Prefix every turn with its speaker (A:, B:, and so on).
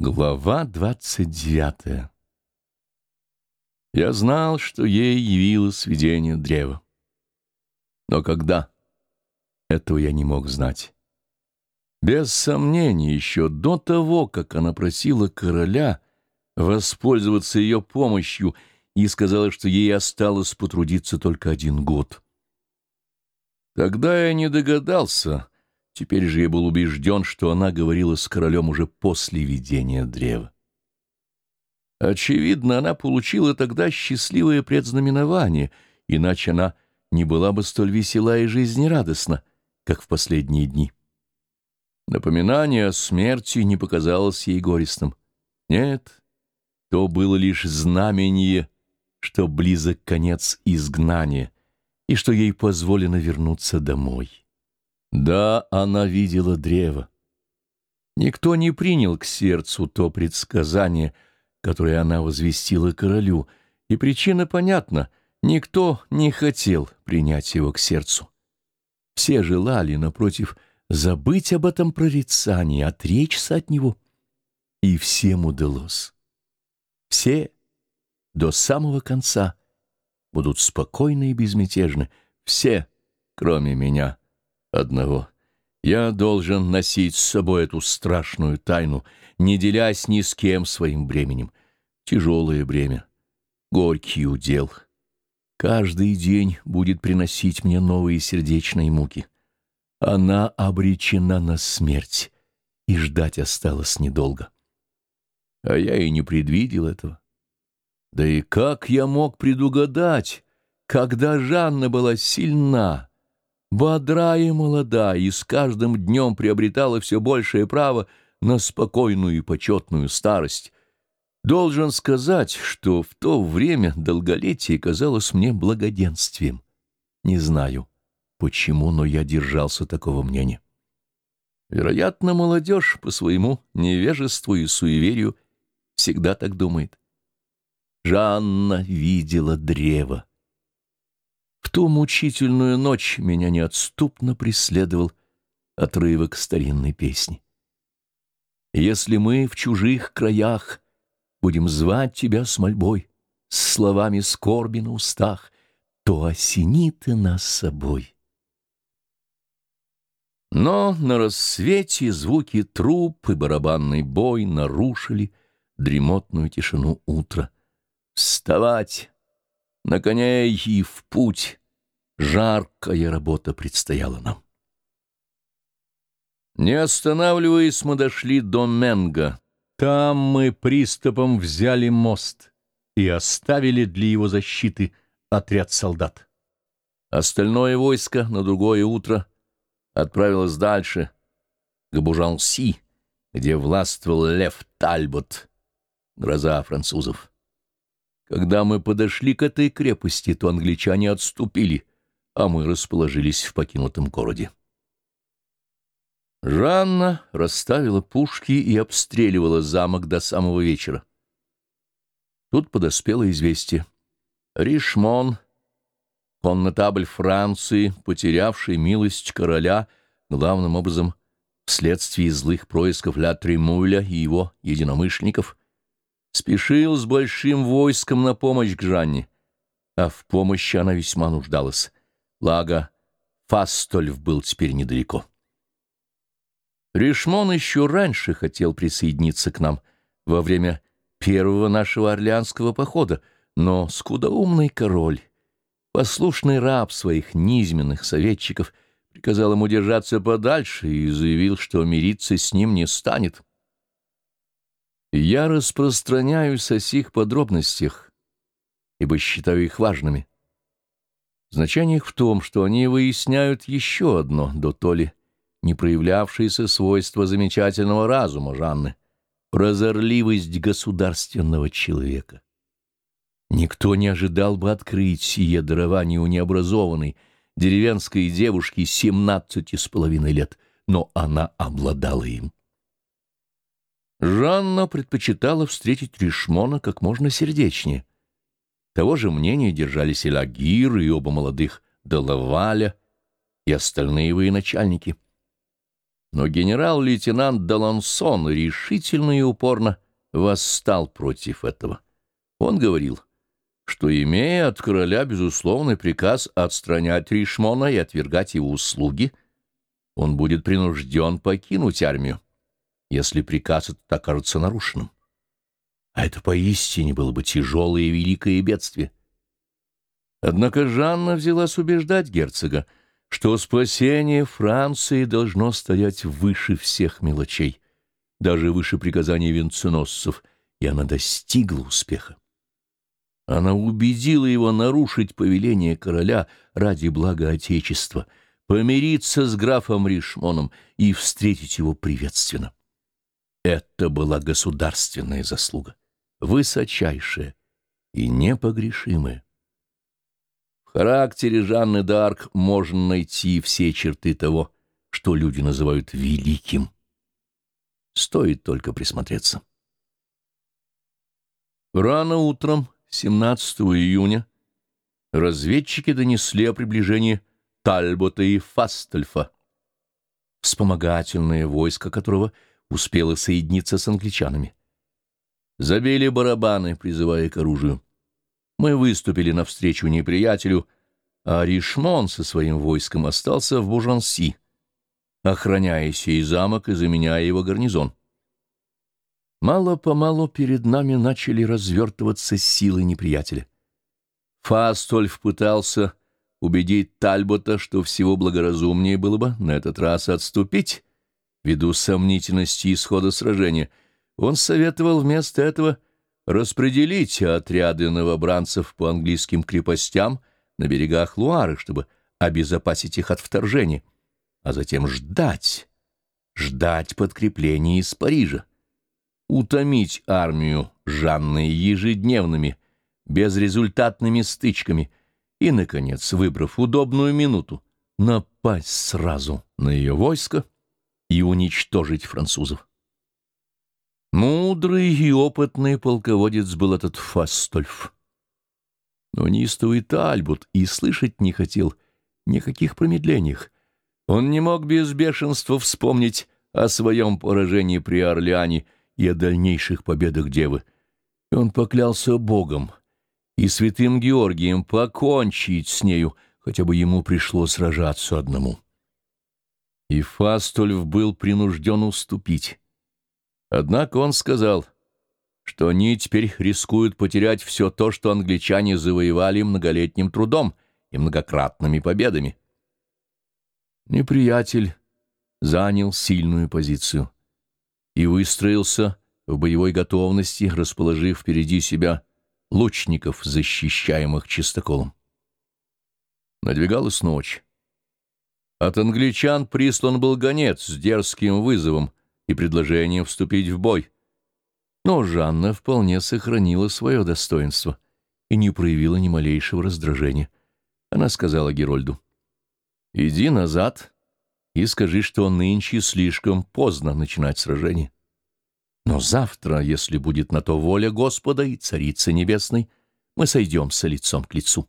A: Глава двадцать девятая Я знал, что ей явилось видение древа. Но когда? Этого я не мог знать. Без сомнения, еще до того, как она просила короля воспользоваться ее помощью и сказала, что ей осталось потрудиться только один год. Тогда я не догадался, теперь же я был убежден, что она говорила с королем уже после видения древа. Очевидно, она получила тогда счастливое предзнаменование, иначе она не была бы столь весела и жизнерадостна, как в последние дни. Напоминание о смерти не показалось ей горестным. Нет, то было лишь знамение, что близок конец изгнания и что ей позволено вернуться домой. Да, она видела древо. Никто не принял к сердцу то предсказание, которое она возвестила королю, и причина понятна — никто не хотел принять его к сердцу. Все желали, напротив, забыть об этом прорицании, отречься от него. И всем удалось. Все до самого конца будут спокойны и безмятежны. Все, кроме меня одного. Я должен носить с собой эту страшную тайну, не делясь ни с кем своим бременем. Тяжелое бремя, горький удел — Каждый день будет приносить мне новые сердечные муки. Она обречена на смерть, и ждать осталось недолго. А я и не предвидел этого. Да и как я мог предугадать, когда Жанна была сильна, бодра и молода, и с каждым днем приобретала все большее право на спокойную и почетную старость, Должен сказать, что в то время долголетие казалось мне благоденствием. Не знаю, почему, но я держался такого мнения. Вероятно, молодежь по своему невежеству и суеверию всегда так думает. Жанна видела древо. В ту мучительную ночь меня неотступно преследовал отрывок старинной песни. Если мы в чужих краях — будем звать тебя с мольбой, с словами скорби на устах, то осени ты нас собой. Но на рассвете звуки труп и барабанный бой нарушили дремотную тишину утра. Вставать на коней и в путь. Жаркая работа предстояла нам. Не останавливаясь, мы дошли до Менга, там мы приступом взяли мост и оставили для его защиты отряд солдат. Остальное войско на другое утро отправилось дальше, к Бужанси, где властвовал Лев Тальбот, гроза французов. Когда мы подошли к этой крепости, то англичане отступили, а мы расположились в покинутом городе. Жанна расставила пушки и обстреливала замок до самого вечера. Тут подоспело известие. Ришмон, коннетабль Франции, потерявший милость короля, главным образом вследствие злых происков Ля Тремуля и его единомышленников, спешил с большим войском на помощь к Жанне, а в помощи она весьма нуждалась. Лага Фастольф был теперь недалеко. Ришмон еще раньше хотел присоединиться к нам во время первого нашего орлеанского похода, но скудоумный король, послушный раб своих низменных советчиков, приказал ему держаться подальше и заявил, что мириться с ним не станет. Я распространяюсь о сих подробностях, ибо считаю их важными. Значение их в том, что они выясняют еще одно, до то ли не проявлявшееся свойство замечательного разума Жанны — прозорливость государственного человека. Никто не ожидал бы открыть сие дарование у необразованной деревенской девушки семнадцати с половиной лет, но она обладала им. Жанна предпочитала встретить Ришмона как можно сердечнее. Того же мнения держались и Лагир, и оба молодых Делаваля, и остальные военачальники — Но генерал-лейтенант Далансон решительно и упорно восстал против этого. Он говорил, что, имея от короля безусловный приказ отстранять Ришмона и отвергать его услуги, он будет принужден покинуть армию, если приказ этот окажется нарушенным. А это поистине было бы тяжелое и великое бедствие. Однако Жанна взялась убеждать герцога, что спасение Франции должно стоять выше всех мелочей, даже выше приказаний венценосцев, и она достигла успеха. Она убедила его нарушить повеление короля ради блага Отечества, помириться с графом Ришмоном и встретить его приветственно. Это была государственная заслуга, высочайшая и непогрешимая. В характере Жанны д'Арк можно найти все черты того, что люди называют великим. Стоит только присмотреться. Рано утром, 17 июня, разведчики донесли о приближении Тальбота и Фастельфа, вспомогательное войско которого успело соединиться с англичанами. Забили барабаны, призывая к оружию. Мы выступили навстречу неприятелю, а Ришмон со своим войском остался в Бужанси, охраняя сей замок и заменяя его гарнизон. Мало-помалу перед нами начали развертываться силы неприятеля. Фастольф пытался убедить Тальбота, что всего благоразумнее было бы на этот раз отступить, ввиду сомнительности исхода сражения. Он советовал вместо этого распределить отряды новобранцев по английским крепостям на берегах Луары, чтобы обезопасить их от вторжения, а затем ждать, ждать подкрепления из Парижа, утомить армию Жанны ежедневными, безрезультатными стычками и, наконец, выбрав удобную минуту, напасть сразу на ее войско и уничтожить французов. Мудрый и опытный полководец был этот Фастольф. Но неистовый Тальбут и слышать не хотел никаких промедлениях. Он не мог без бешенства вспомнить о своем поражении при Орлеане и о дальнейших победах девы. И он поклялся Богом и святым Георгием покончить с нею, хотя бы ему пришлось сражаться одному. И Фастольф был принужден уступить. Однако он сказал, что они теперь рискуют потерять все то, что англичане завоевали многолетним трудом и многократными победами. Неприятель занял сильную позицию и выстроился в боевой готовности, расположив впереди себя лучников, защищаемых чистоколом. Надвигалась ночь. От англичан прислан был гонец с дерзким вызовом, и предложением вступить в бой. Но Жанна вполне сохранила свое достоинство и не проявила ни малейшего раздражения. Она сказала Герольду, «Иди назад и скажи, что нынче слишком поздно начинать сражение. Но завтра, если будет на то воля Господа и Царицы Небесной, мы сойдемся лицом к лицу».